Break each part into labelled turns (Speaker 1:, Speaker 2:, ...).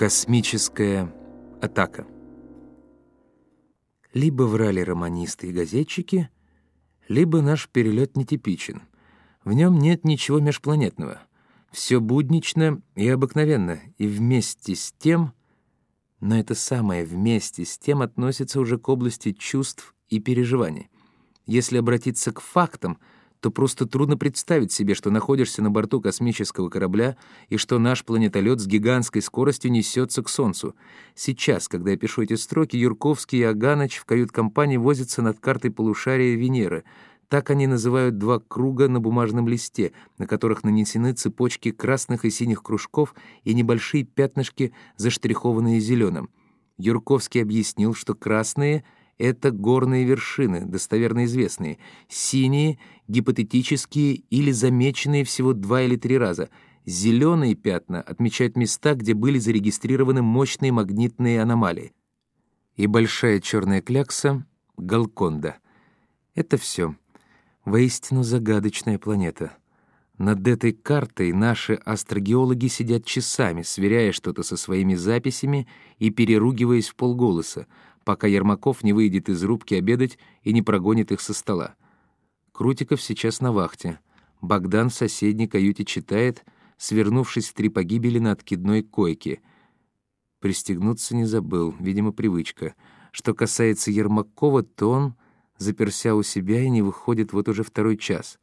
Speaker 1: Космическая атака. Либо врали романисты и газетчики, либо наш перелет нетипичен. В нем нет ничего межпланетного. Все буднично и обыкновенно, и вместе с тем... Но это самое «вместе с тем» относится уже к области чувств и переживаний. Если обратиться к фактам — то просто трудно представить себе, что находишься на борту космического корабля и что наш планетолет с гигантской скоростью несется к Солнцу. Сейчас, когда я пишу эти строки, Юрковский и Аганыч в кают-компании возятся над картой полушария Венеры. Так они называют два круга на бумажном листе, на которых нанесены цепочки красных и синих кружков и небольшие пятнышки, заштрихованные зеленым. Юрковский объяснил, что красные — это горные вершины, достоверно известные, синие — гипотетические или замеченные всего два или три раза. Зеленые пятна отмечают места, где были зарегистрированы мощные магнитные аномалии. И большая черная клякса — Галконда. Это все. Воистину загадочная планета. Над этой картой наши астрогеологи сидят часами, сверяя что-то со своими записями и переругиваясь в полголоса — пока Ермаков не выйдет из рубки обедать и не прогонит их со стола. Крутиков сейчас на вахте. Богдан в соседней каюте читает, свернувшись в три погибели на откидной койке. Пристегнуться не забыл, видимо, привычка. Что касается Ермакова, то он заперся у себя и не выходит вот уже второй час.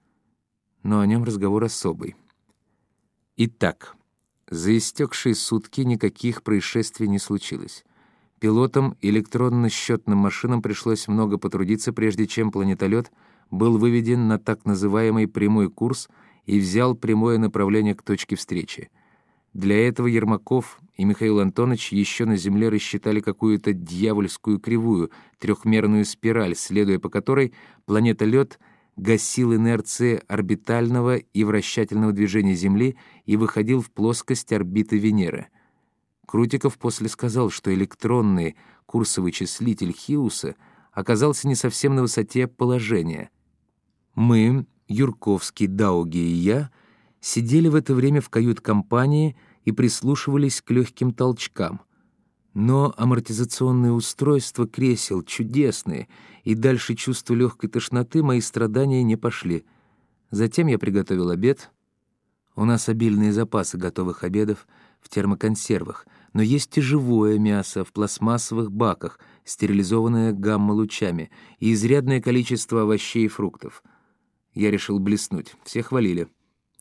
Speaker 1: Но о нем разговор особый. Итак, за истекшие сутки никаких происшествий не случилось. Пилотам электронно-счетным машинам пришлось много потрудиться, прежде чем планетолет был выведен на так называемый прямой курс и взял прямое направление к точке встречи. Для этого Ермаков и Михаил Антонович еще на Земле рассчитали какую-то дьявольскую кривую, трехмерную спираль, следуя по которой планетолет гасил инерции орбитального и вращательного движения Земли и выходил в плоскость орбиты Венеры — Крутиков после сказал, что электронный курсовый числитель Хиуса оказался не совсем на высоте положения. Мы, Юрковский, Дауги и я, сидели в это время в кают-компании и прислушивались к легким толчкам. Но амортизационные устройства кресел чудесные, и дальше чувство легкой тошноты мои страдания не пошли. Затем я приготовил обед. У нас обильные запасы готовых обедов в термоконсервах — но есть и живое мясо в пластмассовых баках, стерилизованное гамма-лучами, и изрядное количество овощей и фруктов. Я решил блеснуть. Все хвалили.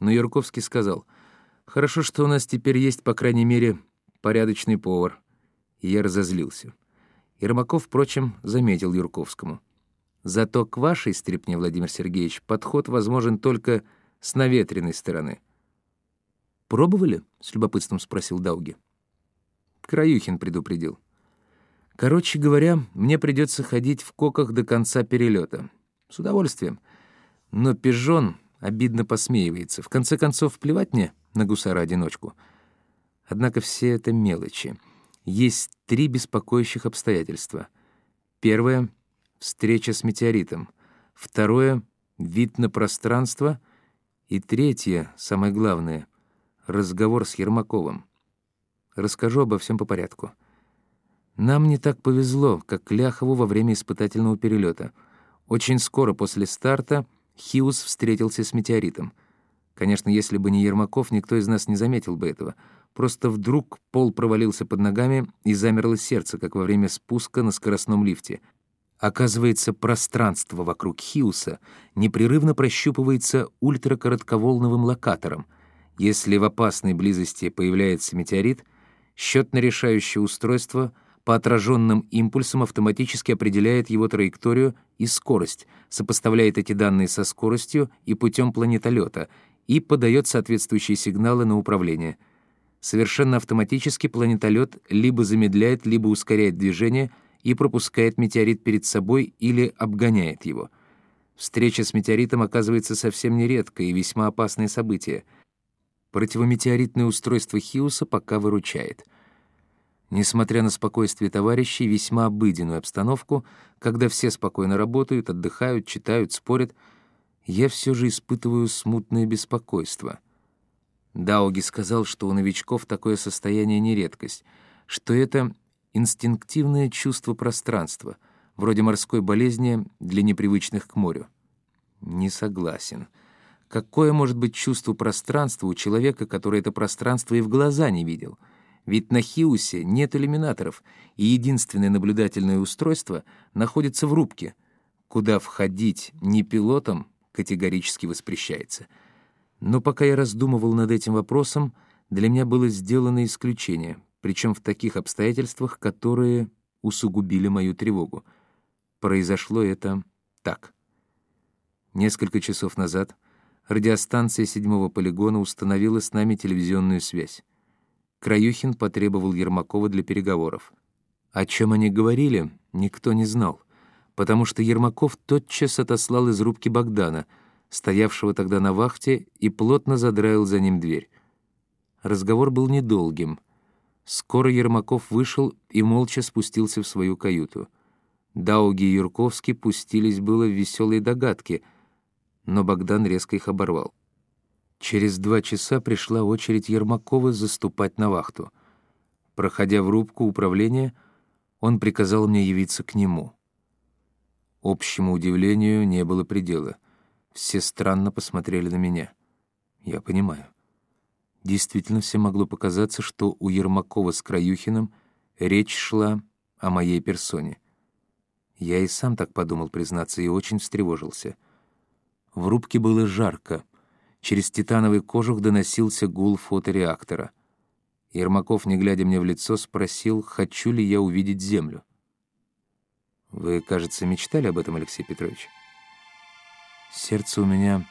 Speaker 1: Но Юрковский сказал, «Хорошо, что у нас теперь есть, по крайней мере, порядочный повар». И я разозлился. Ермаков, впрочем, заметил Юрковскому. «Зато к вашей стрипне, Владимир Сергеевич, подход возможен только с наветренной стороны». «Пробовали?» — с любопытством спросил Дауги. Краюхин предупредил. Короче говоря, мне придется ходить в коках до конца перелета. С удовольствием. Но пижон обидно посмеивается. В конце концов, плевать мне на гусара-одиночку. Однако все это мелочи. Есть три беспокоящих обстоятельства. Первое — встреча с метеоритом. Второе — вид на пространство. И третье, самое главное — разговор с Ермаковым. Расскажу обо всем по порядку. Нам не так повезло, как Ляхову во время испытательного перелета. Очень скоро после старта Хиус встретился с метеоритом. Конечно, если бы не Ермаков, никто из нас не заметил бы этого. Просто вдруг пол провалился под ногами и замерло сердце, как во время спуска на скоростном лифте. Оказывается, пространство вокруг Хиуса непрерывно прощупывается ультракоротковолновым локатором. Если в опасной близости появляется метеорит — Счетно-решающее устройство по отраженным импульсам автоматически определяет его траекторию и скорость, сопоставляет эти данные со скоростью и путем планетолета и подает соответствующие сигналы на управление. Совершенно автоматически планетолет либо замедляет, либо ускоряет движение и пропускает метеорит перед собой или обгоняет его. Встреча с метеоритом оказывается совсем нередко и весьма опасное событие — Противометеоритное устройство Хиуса пока выручает. Несмотря на спокойствие товарищей, весьма обыденную обстановку, когда все спокойно работают, отдыхают, читают, спорят, я все же испытываю смутное беспокойство. Дауги сказал, что у новичков такое состояние не редкость. что это инстинктивное чувство пространства, вроде морской болезни для непривычных к морю. Не согласен. Какое может быть чувство пространства у человека, который это пространство и в глаза не видел? Ведь на Хиусе нет иллюминаторов, и единственное наблюдательное устройство находится в рубке, куда входить не пилотом категорически воспрещается. Но пока я раздумывал над этим вопросом, для меня было сделано исключение, причем в таких обстоятельствах, которые усугубили мою тревогу. Произошло это так. Несколько часов назад радиостанция седьмого полигона установила с нами телевизионную связь. Краюхин потребовал Ермакова для переговоров. О чем они говорили, никто не знал, потому что Ермаков тотчас отослал из рубки Богдана, стоявшего тогда на вахте, и плотно задраил за ним дверь. Разговор был недолгим. Скоро Ермаков вышел и молча спустился в свою каюту. Дауги и Юрковский пустились было в веселые догадки, но Богдан резко их оборвал. Через два часа пришла очередь Ермакова заступать на вахту. Проходя в рубку управления, он приказал мне явиться к нему. Общему удивлению не было предела. Все странно посмотрели на меня. Я понимаю. Действительно, всем могло показаться, что у Ермакова с Краюхиным речь шла о моей персоне. Я и сам так подумал, признаться, и очень встревожился. В рубке было жарко. Через титановый кожух доносился гул фотореактора. Ермаков, не глядя мне в лицо, спросил, хочу ли я увидеть Землю. «Вы, кажется, мечтали об этом, Алексей Петрович?» Сердце у меня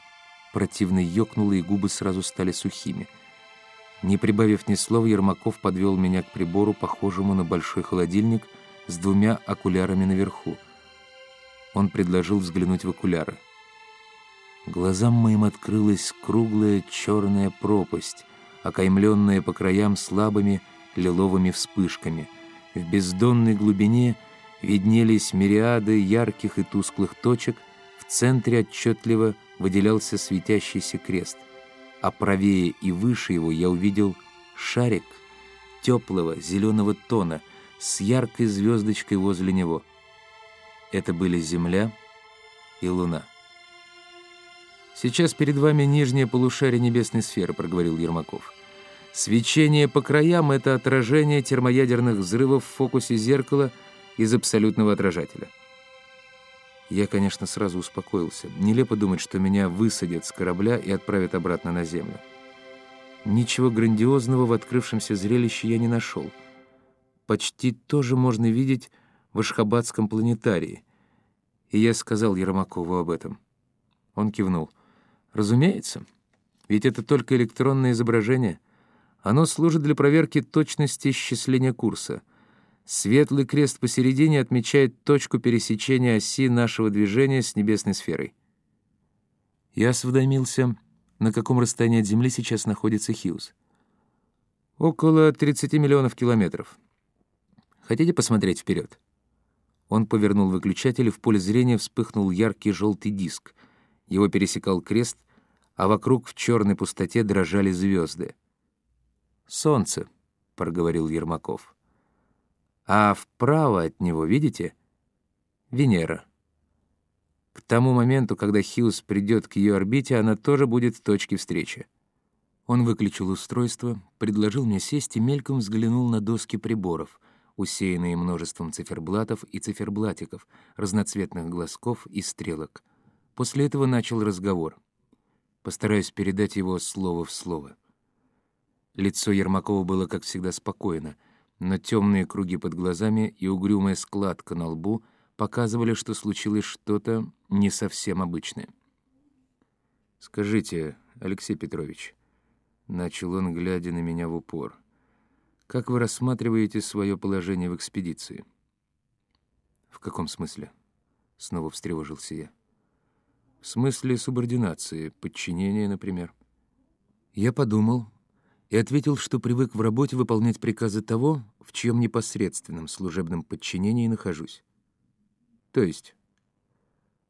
Speaker 1: противно ёкнуло, и губы сразу стали сухими — не прибавив ни слова, Ермаков подвел меня к прибору, похожему на большой холодильник, с двумя окулярами наверху. Он предложил взглянуть в окуляры. Глазам моим открылась круглая черная пропасть, окаймленная по краям слабыми лиловыми вспышками. В бездонной глубине виднелись мириады ярких и тусклых точек, в центре отчетливо выделялся светящийся крест а правее и выше его я увидел шарик теплого зеленого тона с яркой звездочкой возле него. Это были Земля и Луна. «Сейчас перед вами нижнее полушарие небесной сферы», — проговорил Ермаков. «Свечение по краям — это отражение термоядерных взрывов в фокусе зеркала из абсолютного отражателя». Я, конечно, сразу успокоился. Нелепо думать, что меня высадят с корабля и отправят обратно на Землю. Ничего грандиозного в открывшемся зрелище я не нашел. Почти то же можно видеть в Ашхабадском планетарии. И я сказал Ермакову об этом. Он кивнул. «Разумеется. Ведь это только электронное изображение. Оно служит для проверки точности исчисления курса». Светлый крест посередине отмечает точку пересечения оси нашего движения с небесной сферой. Я осведомился, на каком расстоянии от Земли сейчас находится Хьюз. Около 30 миллионов километров. Хотите посмотреть вперед? Он повернул выключатель, и в поле зрения вспыхнул яркий желтый диск. Его пересекал крест, а вокруг в черной пустоте дрожали звезды. «Солнце», — проговорил Ермаков а вправо от него, видите, Венера. К тому моменту, когда Хьюз придет к ее орбите, она тоже будет в точке встречи. Он выключил устройство, предложил мне сесть и мельком взглянул на доски приборов, усеянные множеством циферблатов и циферблатиков, разноцветных глазков и стрелок. После этого начал разговор. Постараюсь передать его слово в слово. Лицо Ермакова было, как всегда, спокойно — но темные круги под глазами и угрюмая складка на лбу показывали, что случилось что-то не совсем обычное. «Скажите, Алексей Петрович», — начал он, глядя на меня в упор, «как вы рассматриваете свое положение в экспедиции?» «В каком смысле?» — снова встревожился я. «В смысле субординации, подчинения, например». Я подумал, и ответил, что привык в работе выполнять приказы того, в чьем непосредственном служебном подчинении нахожусь. То есть,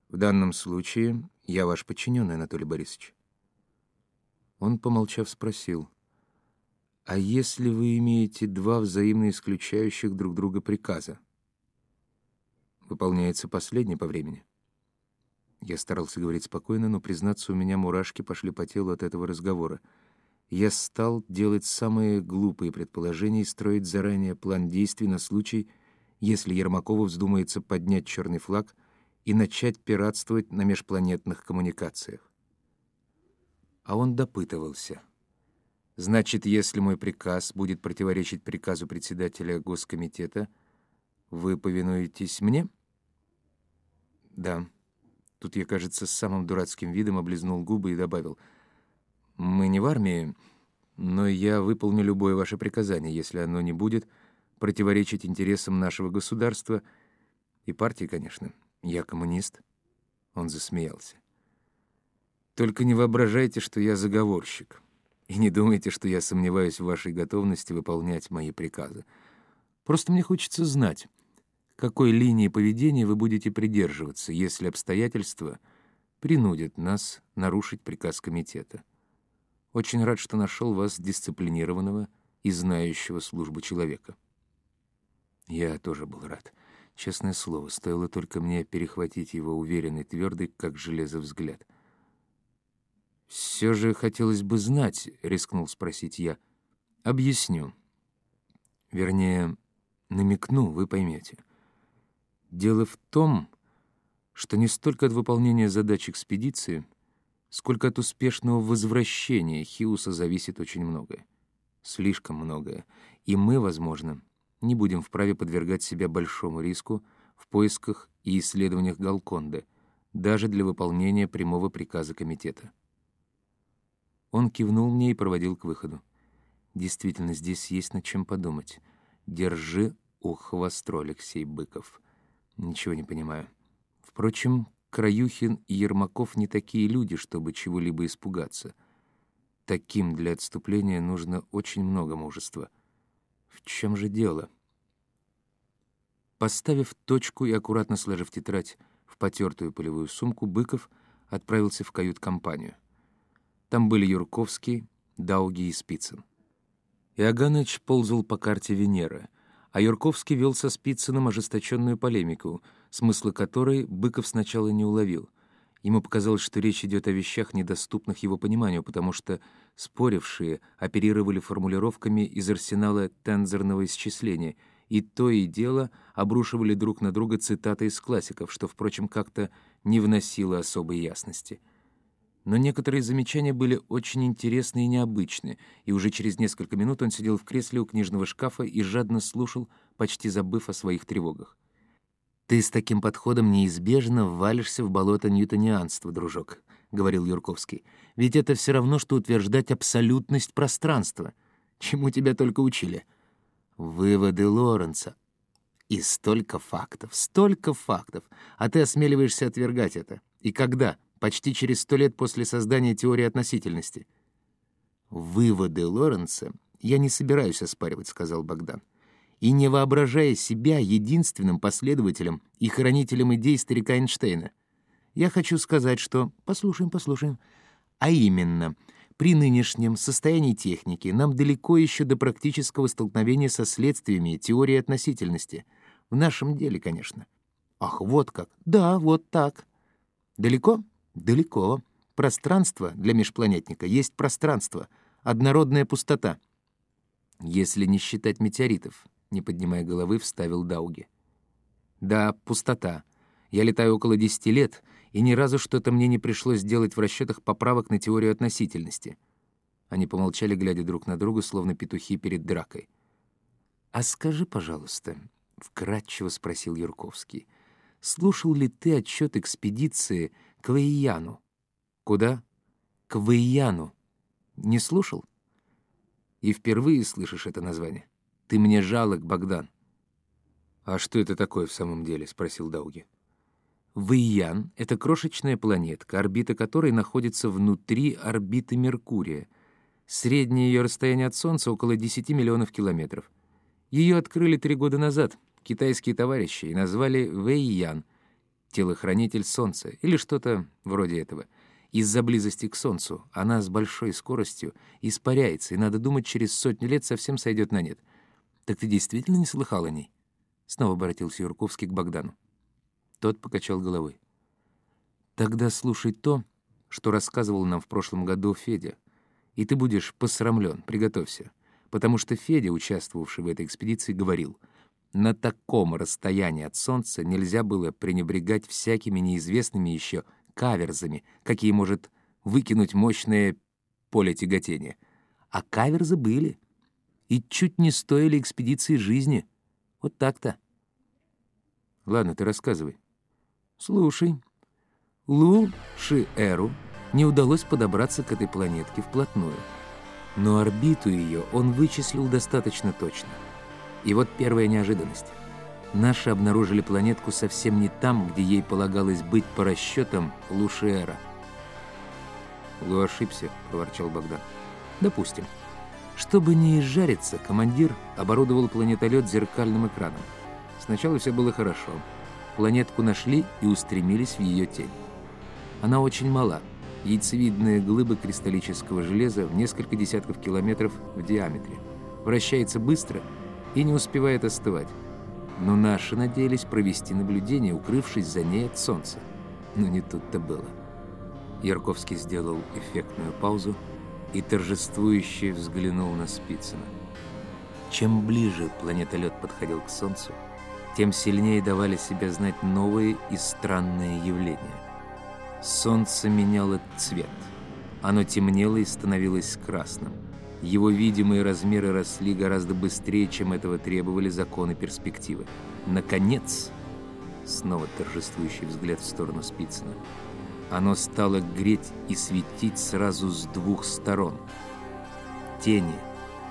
Speaker 1: в данном случае я ваш подчиненный, Анатолий Борисович. Он, помолчав, спросил, А если вы имеете два взаимно исключающих друг друга приказа? Выполняется последний по времени. Я старался говорить спокойно, но, признаться, у меня мурашки пошли по телу от этого разговора. Я стал делать самые глупые предположения и строить заранее план действий на случай, если Ермакову вздумается поднять черный флаг и начать пиратствовать на межпланетных коммуникациях. А он допытывался. «Значит, если мой приказ будет противоречить приказу председателя Госкомитета, вы повинуетесь мне?» «Да». Тут я, кажется, с самым дурацким видом облизнул губы и добавил. «Мы не в армии, но я выполню любое ваше приказание, если оно не будет противоречить интересам нашего государства и партии, конечно. Я коммунист». Он засмеялся. Только не воображайте, что я заговорщик. И не думайте, что я сомневаюсь в вашей готовности выполнять мои приказы. Просто мне хочется знать, какой линии поведения вы будете придерживаться, если обстоятельства принудят нас нарушить приказ комитета. Очень рад, что нашел вас дисциплинированного и знающего службу человека. Я тоже был рад. Честное слово, стоило только мне перехватить его уверенный, твердый, как железо взгляд — «Все же хотелось бы знать», — рискнул спросить я. «Объясню. Вернее, намекну, вы поймете. Дело в том, что не столько от выполнения задач экспедиции, сколько от успешного возвращения Хиуса зависит очень многое. Слишком многое. И мы, возможно, не будем вправе подвергать себя большому риску в поисках и исследованиях Галконды, даже для выполнения прямого приказа комитета. Он кивнул мне и проводил к выходу. Действительно, здесь есть над чем подумать. Держи ухо востро, Алексей Быков. Ничего не понимаю. Впрочем, Краюхин и Ермаков не такие люди, чтобы чего-либо испугаться. Таким для отступления нужно очень много мужества. В чем же дело? Поставив точку и аккуратно сложив тетрадь в потертую полевую сумку, Быков отправился в кают-компанию. Там были Юрковский, Дауги и Спицын. Иоганныч ползал по карте Венеры, а Юрковский вел со Спицыным ожесточенную полемику, смысла которой Быков сначала не уловил. Ему показалось, что речь идет о вещах, недоступных его пониманию, потому что спорившие оперировали формулировками из арсенала тензорного исчисления, и то и дело обрушивали друг на друга цитаты из классиков, что, впрочем, как-то не вносило особой ясности — но некоторые замечания были очень интересны и необычны, и уже через несколько минут он сидел в кресле у книжного шкафа и жадно слушал, почти забыв о своих тревогах. «Ты с таким подходом неизбежно ввалишься в болото ньютонианства, дружок», — говорил Юрковский. «Ведь это все равно, что утверждать абсолютность пространства. Чему тебя только учили?» «Выводы Лоренца», и столько фактов, столько фактов, а ты осмеливаешься отвергать это. И когда? Почти через сто лет после создания теории относительности. «Выводы Лоренца я не собираюсь оспаривать», — сказал Богдан. «И не воображая себя единственным последователем и хранителем идей старика Эйнштейна. Я хочу сказать, что... Послушаем, послушаем. А именно, при нынешнем состоянии техники нам далеко еще до практического столкновения со следствиями теории относительности. В нашем деле, конечно. Ах, вот как. Да, вот так. Далеко? Далеко. Пространство для межпланетника есть пространство, однородная пустота. Если не считать метеоритов, не поднимая головы, вставил Дауги. Да, пустота. Я летаю около десяти лет, и ни разу что-то мне не пришлось делать в расчетах поправок на теорию относительности. Они помолчали, глядя друг на друга, словно петухи перед дракой. «А скажи, пожалуйста», — вкратчиво спросил Юрковский, «слушал ли ты отчет экспедиции к Вейяну. Куда? К Вейяну. Не слушал? И впервые слышишь это название. Ты мне жалок, Богдан. «А что это такое в самом деле?» — спросил Дауги. Вейян — это крошечная планетка, орбита которой находится внутри орбиты Меркурия. Среднее ее расстояние от Солнца — около 10 миллионов километров. Ее открыли три года назад китайские товарищи и назвали Вэйян — телохранитель Солнца или что-то вроде этого. Из-за близости к Солнцу она с большой скоростью испаряется, и, надо думать, через сотню лет совсем сойдет на нет. Так ты действительно не слыхал о ней?» Снова обратился Юрковский к Богдану. Тот покачал головой. «Тогда слушай то, что рассказывал нам в прошлом году Федя, и ты будешь посрамлен, приготовься, потому что Федя, участвовавший в этой экспедиции, говорил, на таком расстоянии от Солнца нельзя было пренебрегать всякими неизвестными еще каверзами, какие может выкинуть мощное поле тяготения. А каверзы были. И чуть не стоили экспедиции жизни. Вот так-то. Ладно, ты рассказывай. Слушай. Лу Ши-Эру не удалось подобраться к этой планетке вплотную. Но орбиту ее он вычислил достаточно точно. И вот первая неожиданность. Наши обнаружили планетку совсем не там, где ей полагалось быть по расчетам Лушиэра. «Лу ошибся», — проворчал Богдан. «Допустим. Чтобы не изжариться, командир оборудовал планетолет зеркальным экраном. Сначала все было хорошо. Планетку нашли и устремились в ее тень. Она очень мала. Яйцевидные глыбы кристаллического железа в несколько десятков километров в диаметре. Вращается быстро и не успевает остывать. Но наши надеялись провести наблюдение, укрывшись за ней от солнца. Но не тут-то было. Ярковский сделал эффектную паузу и торжествующе взглянул на Спицына. Чем ближе планетолет подходил к Солнцу, тем сильнее давали себя знать новые и странные явления. Солнце меняло цвет. Оно темнело и становилось красным. Его видимые размеры росли гораздо быстрее, чем этого требовали законы перспективы. Наконец, снова торжествующий взгляд в сторону Спицына, оно стало греть и светить сразу с двух сторон. Тени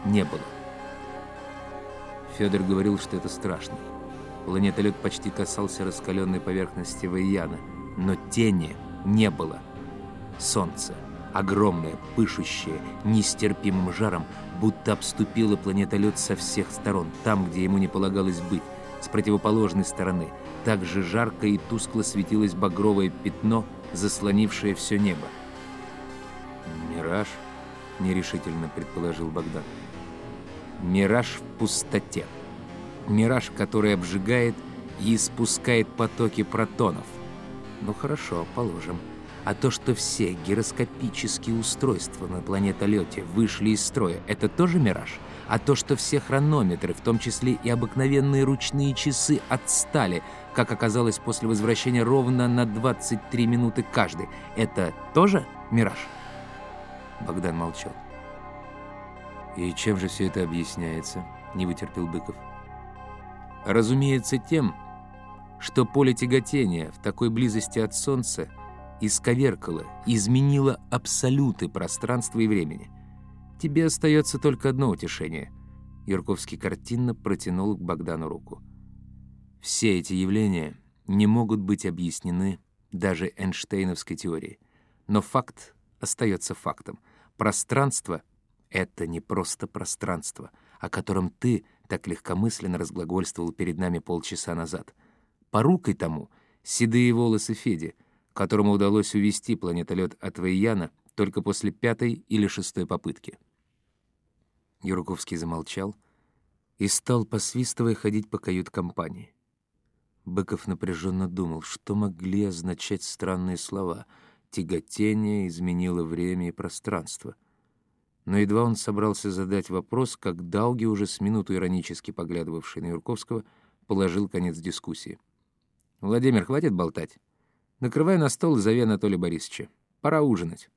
Speaker 1: не было. Федор говорил, что это страшно. Планетолет почти касался раскаленной поверхности Вайяна, но тени не было. Солнце, огромное, пышущее, нестерпимым жаром, будто обступило планетолет со всех сторон, там, где ему не полагалось быть, с противоположной стороны. Также жарко и тускло светилось багровое пятно, заслонившее все небо. «Мираж?» — нерешительно предположил Богдан. «Мираж в пустоте. Мираж, который обжигает и испускает потоки протонов. Ну хорошо, положим. А то, что все гироскопические устройства на планетолете вышли из строя, это тоже мираж? А то, что все хронометры, в том числе и обыкновенные ручные часы, отстали, как оказалось после возвращения ровно на 23 минуты каждый, это тоже мираж? Богдан молчал. «И чем же все это объясняется?» — не вытерпел Быков. «Разумеется, тем, что поле тяготения в такой близости от Солнца исковеркало, изменило абсолюты пространства и времени. Тебе остается только одно утешение». Юрковский картинно протянул к Богдану руку. «Все эти явления не могут быть объяснены даже Эйнштейновской теорией. Но факт остается фактом. Пространство — это не просто пространство, о котором ты так легкомысленно разглагольствовал перед нами полчаса назад — Порукой тому седые волосы Феди, которому удалось увести планетолет от Вейяна только после пятой или шестой попытки. Юруковский замолчал и стал, посвистывая, ходить по кают-компании. Быков напряженно думал, что могли означать странные слова. Тяготение изменило время и пространство. Но едва он собрался задать вопрос, как Дауги, уже с минуту иронически поглядывавший на Юрковского, положил конец дискуссии. «Владимир, хватит болтать. Накрывай на стол и зови Анатолия Борисовича. Пора ужинать».